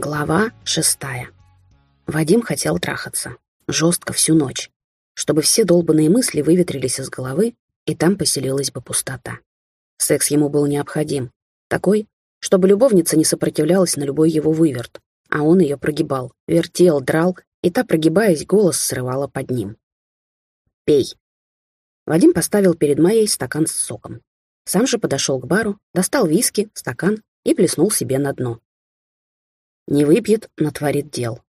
Глава шестая. Вадим хотел трахаться. Жестко всю ночь. Чтобы все долбанные мысли выветрились из головы, и там поселилась бы пустота. Секс ему был необходим. Такой, чтобы любовница не сопротивлялась на любой его выверт, а он ее прогибал, вертел, драл, и та, прогибаясь, голос срывала под ним. «Пей». Вадим поставил перед Майей стакан с соком. Сам же подошел к бару, достал виски, стакан и плеснул себе на дно. Не выпьет, натворит дел.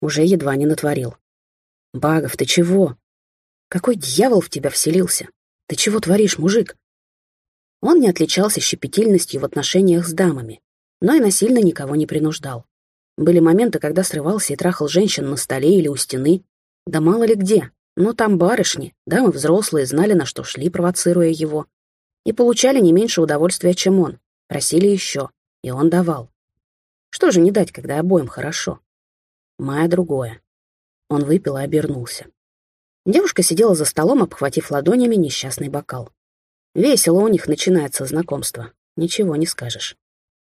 Уже едва не натворил. «Багов, ты чего? Какой дьявол в тебя вселился? Ты чего творишь, мужик?» Он не отличался щепетильностью в отношениях с дамами, но и насильно никого не принуждал. Были моменты, когда срывался и трахал женщин на столе или у стены, да мало ли где, но там барышни, дамы взрослые, знали, на что шли, провоцируя его, и получали не меньше удовольствия, чем он, просили еще, и он давал. Что же не дать, когда обоим хорошо? Майя другое. Он выпил и обернулся. Девушка сидела за столом, обхватив ладонями несчастный бокал. Весело у них начинается знакомство. Ничего не скажешь.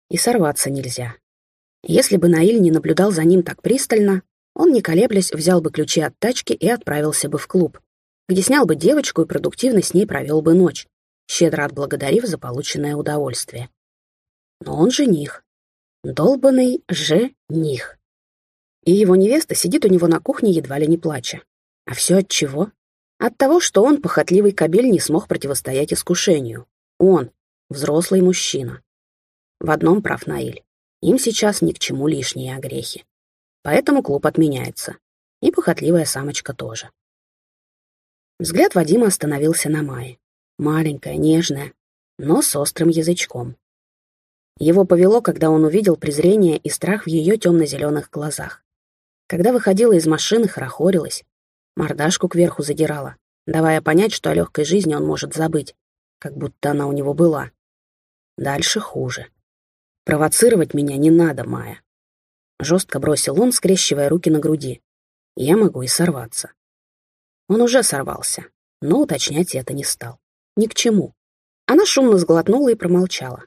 И сорваться нельзя. Если бы Наиль не наблюдал за ним так пристально, он, не колеблясь, взял бы ключи от тачки и отправился бы в клуб, где снял бы девочку и продуктивно с ней провел бы ночь, щедро отблагодарив за полученное удовольствие. Но он жених, Долбанный жених. И его невеста сидит у него на кухне, едва ли не плача. А все от чего? От того, что он, похотливый кобель, не смог противостоять искушению. Он, взрослый мужчина. В одном прав Наиль. Им сейчас ни к чему лишние огрехи. Поэтому клуб отменяется. И похотливая самочка тоже. Взгляд Вадима остановился на Майе. Маленькая, нежная, но с острым язычком. Его повело, когда он увидел презрение и страх в ее темно-зеленых глазах. Когда выходила из машины, хорохорилась, мордашку кверху задирала, давая понять, что о легкой жизни он может забыть, как будто она у него была. Дальше хуже. Провоцировать меня не надо, Майя. Жестко бросил он, скрещивая руки на груди. Я могу и сорваться. Он уже сорвался, но уточнять это не стал. Ни к чему. Она шумно сглотнула и промолчала.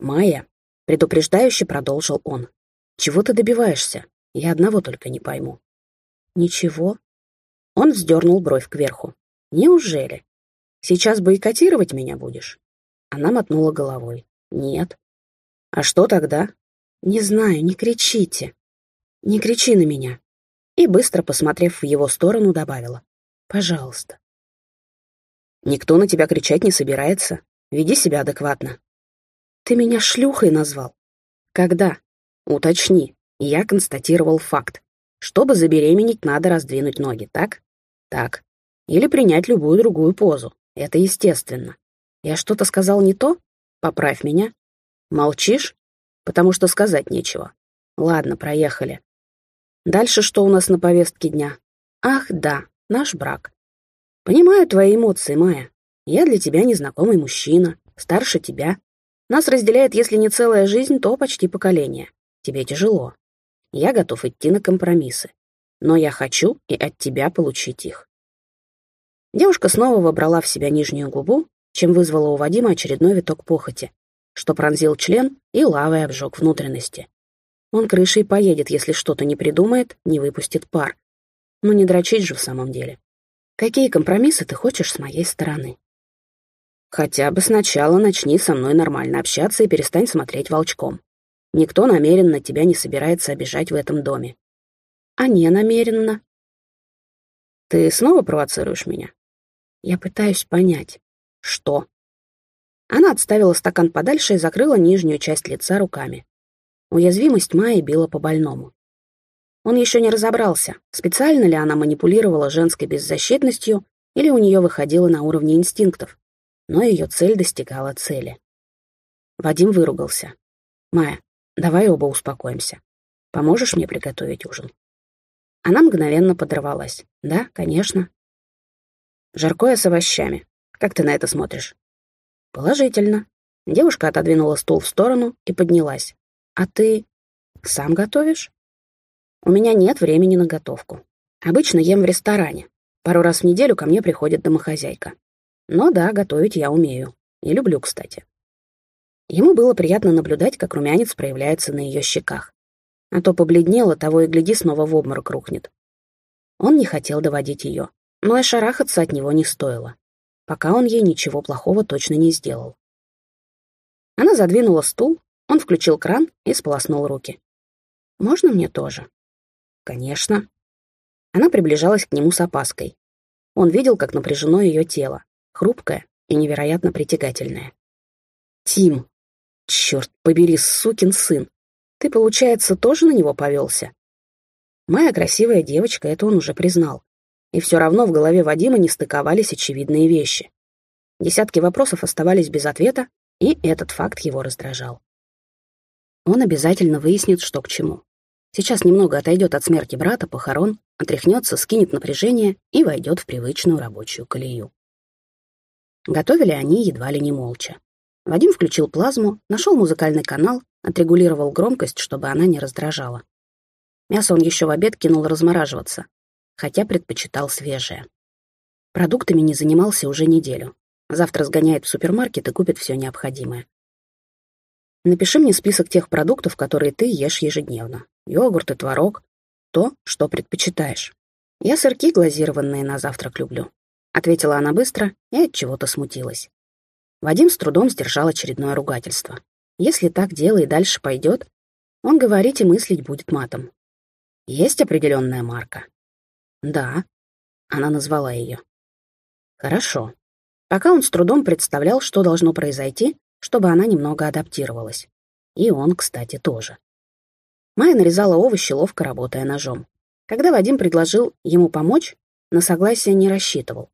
«Майя», — предупреждающе продолжил он, — «чего ты добиваешься? Я одного только не пойму». «Ничего». Он вздернул бровь кверху. «Неужели? Сейчас бойкотировать меня будешь?» Она мотнула головой. «Нет». «А что тогда?» «Не знаю, не кричите. Не кричи на меня». И, быстро посмотрев в его сторону, добавила. «Пожалуйста». «Никто на тебя кричать не собирается. Веди себя адекватно. Ты меня шлюхой назвал. Когда? Уточни. Я констатировал факт. Чтобы забеременеть, надо раздвинуть ноги, так? Так. Или принять любую другую позу. Это естественно. Я что-то сказал не то? Поправь меня. Молчишь? Потому что сказать нечего. Ладно, проехали. Дальше что у нас на повестке дня? Ах, да, наш брак. Понимаю твои эмоции, Майя. Я для тебя незнакомый мужчина, старше тебя, нас разделяет, если не целая жизнь, то почти поколение. Тебе тяжело. Я готов идти на компромиссы. Но я хочу и от тебя получить их. Девушка снова вобрала в себя нижнюю губу, чем вызвала у Вадима очередной виток похоти, что пронзил член и лавой обжег внутренности. Он крышей поедет, если что-то не придумает, не выпустит пар. Но не дрочить же в самом деле. Какие компромиссы ты хочешь с моей стороны? Хотя бы сначала начни со мной нормально общаться и перестань смотреть волчком. Никто намеренно тебя не собирается обижать в этом доме. А не намеренно. Ты снова провоцируешь меня? Я пытаюсь понять. Что? Она отставила стакан подальше и закрыла нижнюю часть лица руками. Уязвимость Майи била по больному. Он еще не разобрался, специально ли она манипулировала женской беззащитностью или у нее выходило на уровне инстинктов но ее цель достигала цели. Вадим выругался. «Майя, давай оба успокоимся. Поможешь мне приготовить ужин?» Она мгновенно подорвалась. «Да, конечно». «Жаркое с овощами. Как ты на это смотришь?» «Положительно». Девушка отодвинула стул в сторону и поднялась. «А ты сам готовишь?» «У меня нет времени на готовку. Обычно ем в ресторане. Пару раз в неделю ко мне приходит домохозяйка. Но да, готовить я умею. И люблю, кстати. Ему было приятно наблюдать, как румянец проявляется на ее щеках. а то побледнела, того и гляди, снова в обморок рухнет. Он не хотел доводить ее, но и шарахаться от него не стоило, пока он ей ничего плохого точно не сделал. Она задвинула стул, он включил кран и сполоснул руки. «Можно мне тоже?» «Конечно». Она приближалась к нему с опаской. Он видел, как напряжено ее тело, хрупкое и невероятно притягательное. «Тим! Черт побери, сукин сын! Ты, получается, тоже на него повелся?» Моя красивая девочка, это он уже признал. И все равно в голове Вадима не стыковались очевидные вещи. Десятки вопросов оставались без ответа, и этот факт его раздражал. Он обязательно выяснит, что к чему. Сейчас немного отойдет от смерти брата, похорон, отряхнется, скинет напряжение и войдет в привычную рабочую колею. Готовили они едва ли не молча. Вадим включил плазму, нашел музыкальный канал, отрегулировал громкость, чтобы она не раздражала. Мясо он еще в обед кинул размораживаться, хотя предпочитал свежее. Продуктами не занимался уже неделю. Завтра сгоняет в супермаркет и купит все необходимое. Напиши мне список тех продуктов, которые ты ешь ежедневно. Йогурт и творог. То, что предпочитаешь. Я сырки глазированные на завтрак люблю. Ответила она быстро и от чего-то смутилась. Вадим с трудом сдержал очередное ругательство. Если так дело и дальше пойдет, он говорить и мыслить будет матом. Есть определенная марка? Да. Она назвала ее. Хорошо. Пока он с трудом представлял, что должно произойти, чтобы она немного адаптировалась. И он, кстати, тоже. Майя нарезала овощи, ловко работая ножом. Когда Вадим предложил ему помочь, на согласие не рассчитывал.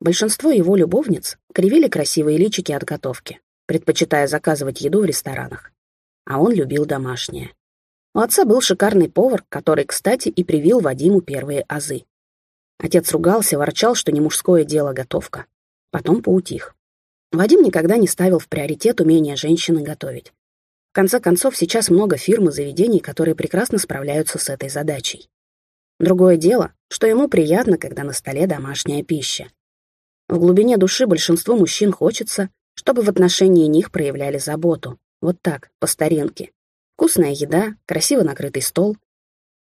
Большинство его любовниц кривили красивые личики от готовки, предпочитая заказывать еду в ресторанах. А он любил домашнее. У отца был шикарный повар, который, кстати, и привил Вадиму первые азы. Отец ругался, ворчал, что не мужское дело готовка. Потом поутих. Вадим никогда не ставил в приоритет умение женщины готовить. В конце концов, сейчас много фирм и заведений, которые прекрасно справляются с этой задачей. Другое дело, что ему приятно, когда на столе домашняя пища. В глубине души большинству мужчин хочется, чтобы в отношении них проявляли заботу. Вот так, по старинке. Вкусная еда, красиво накрытый стол.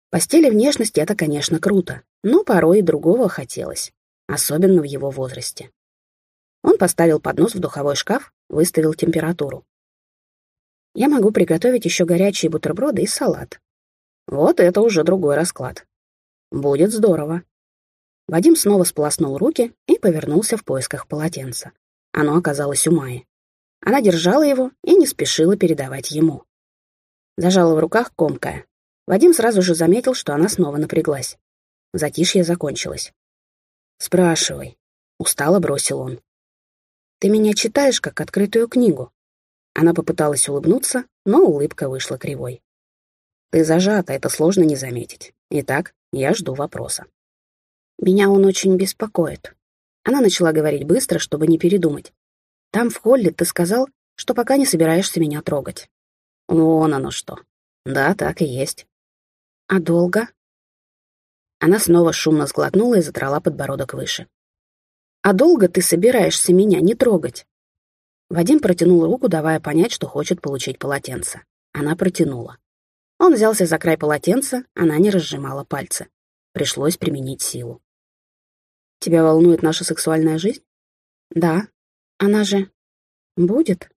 Постели внешности — это, конечно, круто, но порой и другого хотелось, особенно в его возрасте. Он поставил поднос в духовой шкаф, выставил температуру. Я могу приготовить еще горячие бутерброды и салат. Вот это уже другой расклад. Будет здорово. Вадим снова сполоснул руки и повернулся в поисках полотенца. Оно оказалось у Майи. Она держала его и не спешила передавать ему. Зажала в руках комкая. Вадим сразу же заметил, что она снова напряглась. Затишье закончилось. «Спрашивай», — устало бросил он. «Ты меня читаешь, как открытую книгу?» Она попыталась улыбнуться, но улыбка вышла кривой. «Ты зажата, это сложно не заметить. Итак, я жду вопроса». «Меня он очень беспокоит». Она начала говорить быстро, чтобы не передумать. «Там, в холле, ты сказал, что пока не собираешься меня трогать. Вон оно что. Да, так и есть. А долго? Она снова шумно сглотнула и задрала подбородок выше. А долго ты собираешься меня не трогать? Вадим протянул руку, давая понять, что хочет получить полотенце. Она протянула. Он взялся за край полотенца, она не разжимала пальцы. Пришлось применить силу. «Тебя волнует наша сексуальная жизнь?» «Да. Она же... будет?»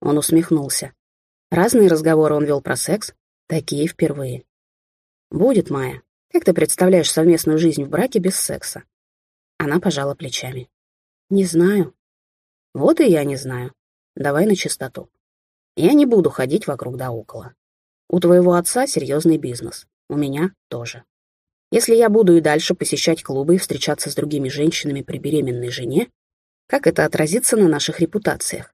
Он усмехнулся. Разные разговоры он вел про секс, такие впервые. «Будет, Майя. Как ты представляешь совместную жизнь в браке без секса?» Она пожала плечами. «Не знаю». «Вот и я не знаю. Давай на чистоту. Я не буду ходить вокруг да около. У твоего отца серьезный бизнес, у меня тоже. Если я буду и дальше посещать клубы и встречаться с другими женщинами при беременной жене, как это отразится на наших репутациях?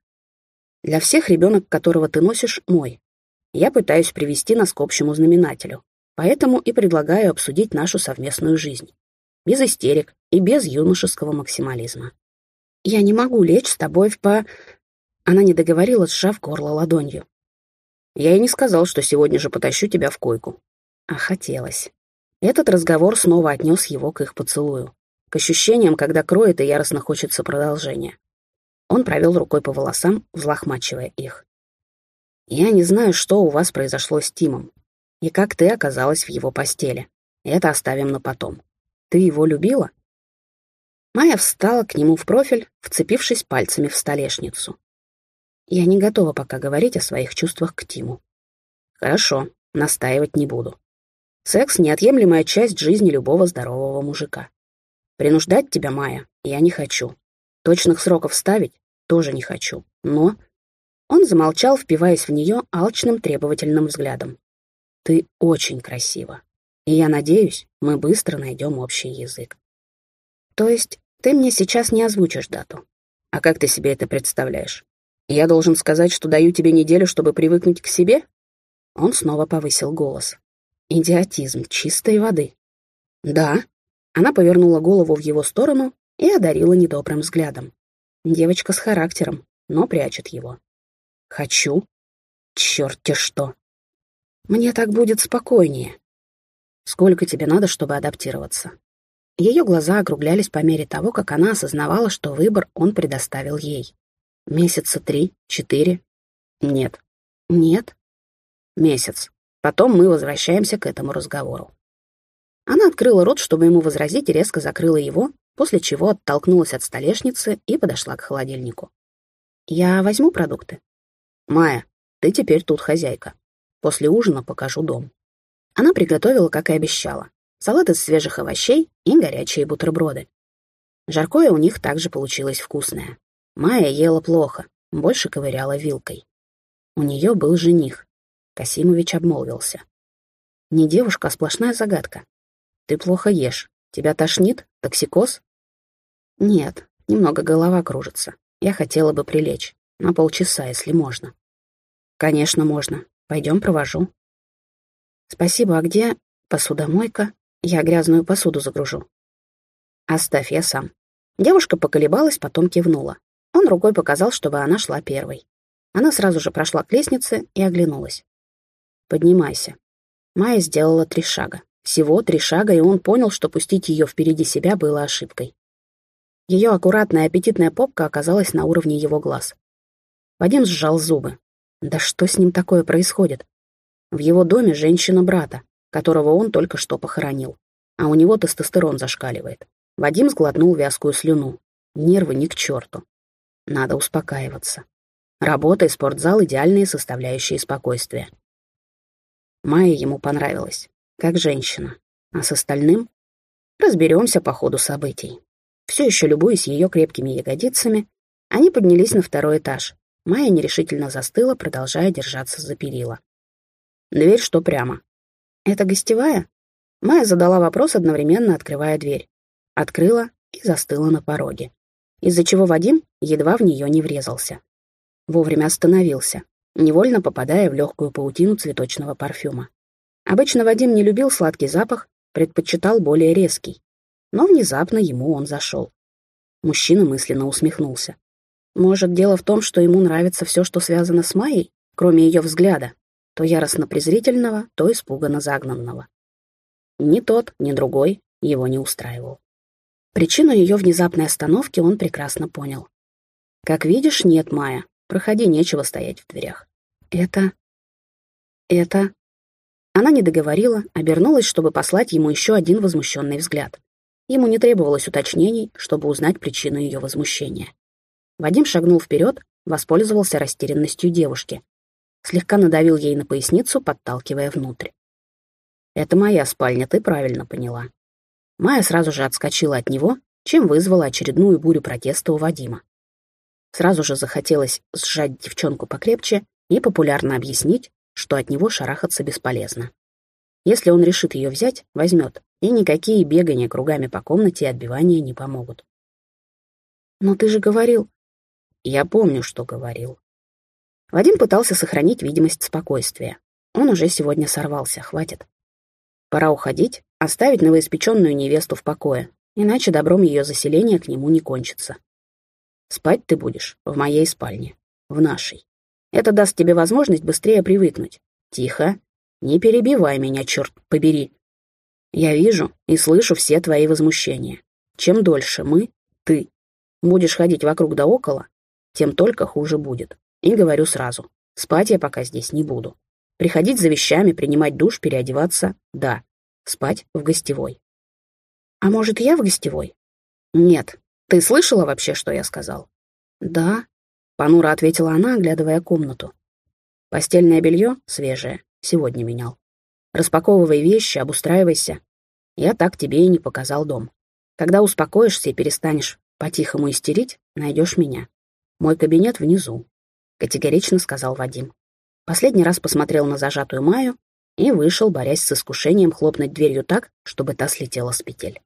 Для всех ребенок, которого ты носишь, мой. Я пытаюсь привести нас к общему знаменателю, поэтому и предлагаю обсудить нашу совместную жизнь. Без истерик и без юношеского максимализма. Я не могу лечь с тобой в по... Она не договорила, сжав горло ладонью. Я и не сказал, что сегодня же потащу тебя в койку. А хотелось. Этот разговор снова отнес его к их поцелую. К ощущениям, когда кроет и яростно хочется продолжения. Он провел рукой по волосам, взлохмачивая их. «Я не знаю, что у вас произошло с Тимом. И как ты оказалась в его постели. Это оставим на потом. Ты его любила?» Майя встала к нему в профиль, вцепившись пальцами в столешницу. «Я не готова пока говорить о своих чувствах к Тиму». «Хорошо, настаивать не буду. Секс — неотъемлемая часть жизни любого здорового мужика. Принуждать тебя, Майя, я не хочу. Точных сроков ставить тоже не хочу. Но...» Он замолчал, впиваясь в нее алчным требовательным взглядом. «Ты очень красива. И я надеюсь, мы быстро найдем общий язык. То есть ты мне сейчас не озвучишь дату? А как ты себе это представляешь? Я должен сказать, что даю тебе неделю, чтобы привыкнуть к себе?» Он снова повысил голос. Идиотизм чистой воды. «Да». Она повернула голову в его сторону и одарила недобрым взглядом. Девочка с характером, но прячет его. «Хочу. Черт-те что. Мне так будет спокойнее. Сколько тебе надо, чтобы адаптироваться?» Ее глаза округлялись по мере того, как она осознавала, что выбор он предоставил ей. Месяца три, четыре. Нет. Нет. Месяц. Потом мы возвращаемся к этому разговору. Она открыла рот, чтобы ему возразить, и резко закрыла его, после чего оттолкнулась от столешницы и подошла к холодильнику. «Я возьму продукты?» «Майя, ты теперь тут хозяйка. После ужина покажу дом». Она приготовила, как и обещала, салат из свежих овощей и горячие бутерброды. Жаркое у них также получилось вкусное. Майя ела плохо, больше ковыряла вилкой. У нее был жених. Касимович обмолвился. Не девушка, а сплошная загадка. Ты плохо ешь. Тебя тошнит? Токсикоз? Нет, немного голова кружится. Я хотела бы прилечь. На полчаса, если можно. Конечно, можно. Пойдем провожу. Спасибо, а где посудомойка? Я грязную посуду загружу. Оставь, я сам. Девушка поколебалась, потом кивнула. Он рукой показал, чтобы она шла первой. Она сразу же прошла к лестнице и оглянулась. «Поднимайся». Майя сделала три шага. Всего три шага, и он понял, что пустить ее впереди себя было ошибкой. Ее аккуратная аппетитная попка оказалась на уровне его глаз. Вадим сжал зубы. Да что с ним такое происходит? В его доме женщина брата, которого он только что похоронил. А у него тестостерон зашкаливает. Вадим сглотнул вязкую слюну. Нервы ни к черту. Надо успокаиваться. Работа и спортзал — идеальные составляющие спокойствия. Майя ему понравилась, как женщина. А с остальным разберемся по ходу событий. Все еще любуясь ее крепкими ягодицами, они поднялись на второй этаж. Майя нерешительно застыла, продолжая держаться за перила. Дверь что прямо? Это гостевая? Майя задала вопрос, одновременно открывая дверь. Открыла и застыла на пороге из-за чего Вадим едва в нее не врезался. Вовремя остановился, невольно попадая в легкую паутину цветочного парфюма. Обычно Вадим не любил сладкий запах, предпочитал более резкий. Но внезапно ему он зашел. Мужчина мысленно усмехнулся. Может, дело в том, что ему нравится все, что связано с Майей, кроме ее взгляда, то яростно-презрительного, то испуганно-загнанного. Ни тот, ни другой его не устраивал. Причину ее внезапной остановки он прекрасно понял. «Как видишь, нет, Майя. Проходи, нечего стоять в дверях». «Это... это...» Она не договорила, обернулась, чтобы послать ему еще один возмущенный взгляд. Ему не требовалось уточнений, чтобы узнать причину ее возмущения. Вадим шагнул вперед, воспользовался растерянностью девушки. Слегка надавил ей на поясницу, подталкивая внутрь. «Это моя спальня, ты правильно поняла. Майя сразу же отскочила от него, чем вызвала очередную бурю протеста у Вадима. Сразу же захотелось сжать девчонку покрепче и популярно объяснить, что от него шарахаться бесполезно. Если он решит ее взять, возьмет, и никакие бегания кругами по комнате и отбивания не помогут. «Но ты же говорил...» «Я помню, что говорил». Вадим пытался сохранить видимость спокойствия. Он уже сегодня сорвался, хватит. Пора уходить, оставить новоиспеченную невесту в покое, иначе добром ее заселения к нему не кончится. Спать ты будешь в моей спальне, в нашей. Это даст тебе возможность быстрее привыкнуть. Тихо, не перебивай меня, черт побери. Я вижу и слышу все твои возмущения. Чем дольше мы, ты, будешь ходить вокруг да около, тем только хуже будет. И говорю сразу, спать я пока здесь не буду. Приходить за вещами, принимать душ, переодеваться — да. Спать в гостевой. А может, я в гостевой? Нет. Ты слышала вообще, что я сказал? Да. Понуро ответила она, оглядывая комнату. Постельное белье свежее, сегодня менял. Распаковывай вещи, обустраивайся. Я так тебе и не показал дом. Когда успокоишься и перестанешь по-тихому истерить, найдешь меня. Мой кабинет внизу, категорично сказал Вадим. Последний раз посмотрел на зажатую Маю и вышел, борясь с искушением хлопнуть дверью так, чтобы та слетела с петель.